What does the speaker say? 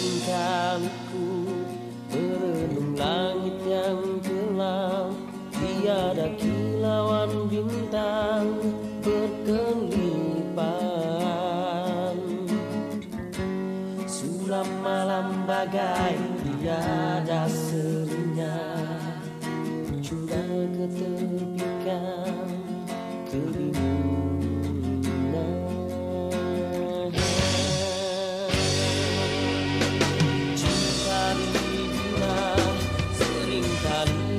Seringkali berenung langit yang gelap. Tiada kilauan bintang berkelipan Sulam malam bagai cantar